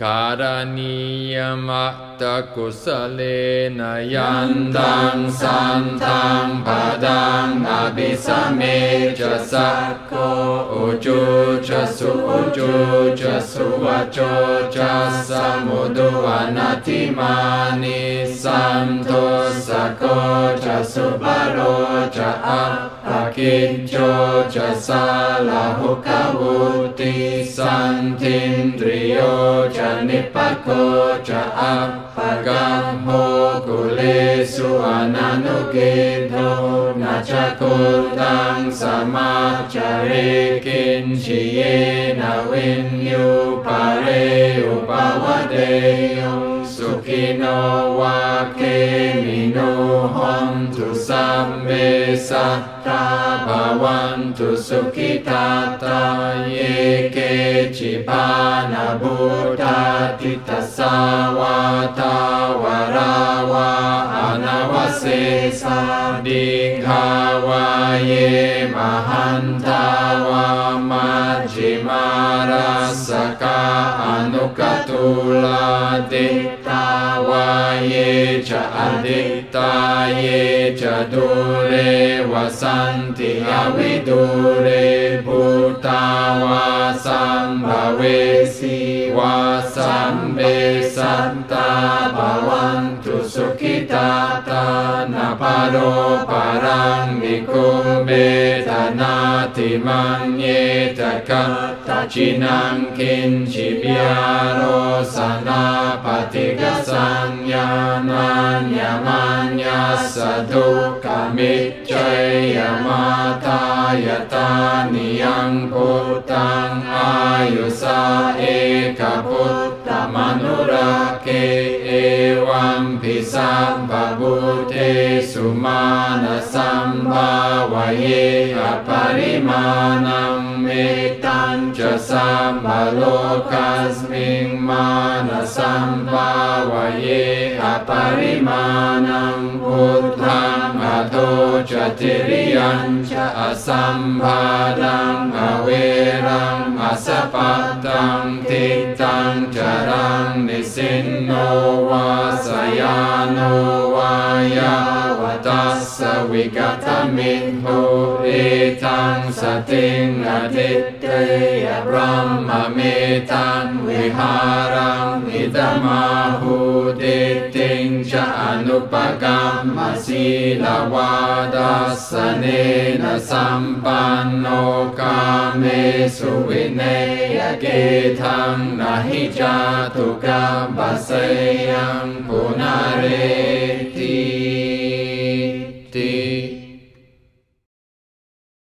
कारणीयमत्तकुशलेन यन्दां सन्दां भादां अभिषमे च सको उचोचसुचो चषुवचो च सुवचो च समुदुवनतिमाने स दोषको च भरो กิจโจจะสาลาหุกาวุติสันทินตริโยจะนิปโกจะอัปปะกัมโหกุเลสุอนันุกิโตนาจะกุตังสมาจาริกินชิเยนาวินยูปาเรอุปาวเดย สุขิโนวาเคมิโนหอนตุสัมเมสัตตาภาวันตุสุขิตาตาเยเกจิปานาบุตาติตสาวาตาวาราวาอนาวเสสาดิงหาวาเยมหันทาวามาจิมารัสกาอนุกตุลาดิ ตาวาเยจะอดิตาเยจะดูเรวสันติอวิดูเรภูตาวาสัมภเวสีวาสัมเบสันตาภวัน तान् परो पराङ्गिकोमे तनातिमन्येतकचिनां किञ्चिव्यारो सनापथिकसन्यानान्यमान्यसधमिच्च यमातायतानि अङ्गूतां आयुषा एकपुत्रमनुरके สัมปบุเทสุมาณสัมภาวะเยอปริมาณังเมตัญจะสัมบโลกัสมิงมาณสัมภาวะเยอปริมาณังพุทธังอโตจติริยัญจะอสัมภาดังอเวรังอสปัตตังติตังจรังนิสินโนวา Christianos. วิกตมินโหเอตังสติงอดิตเตยบรมเมตังวิหารังอิตมาหูติติงจะอนุปกรรมสีลาวาดัสสเนนะสัมปันโนกาเมสุวิเนยเกทังนาหิจาตุกาบัสยังปุนาเร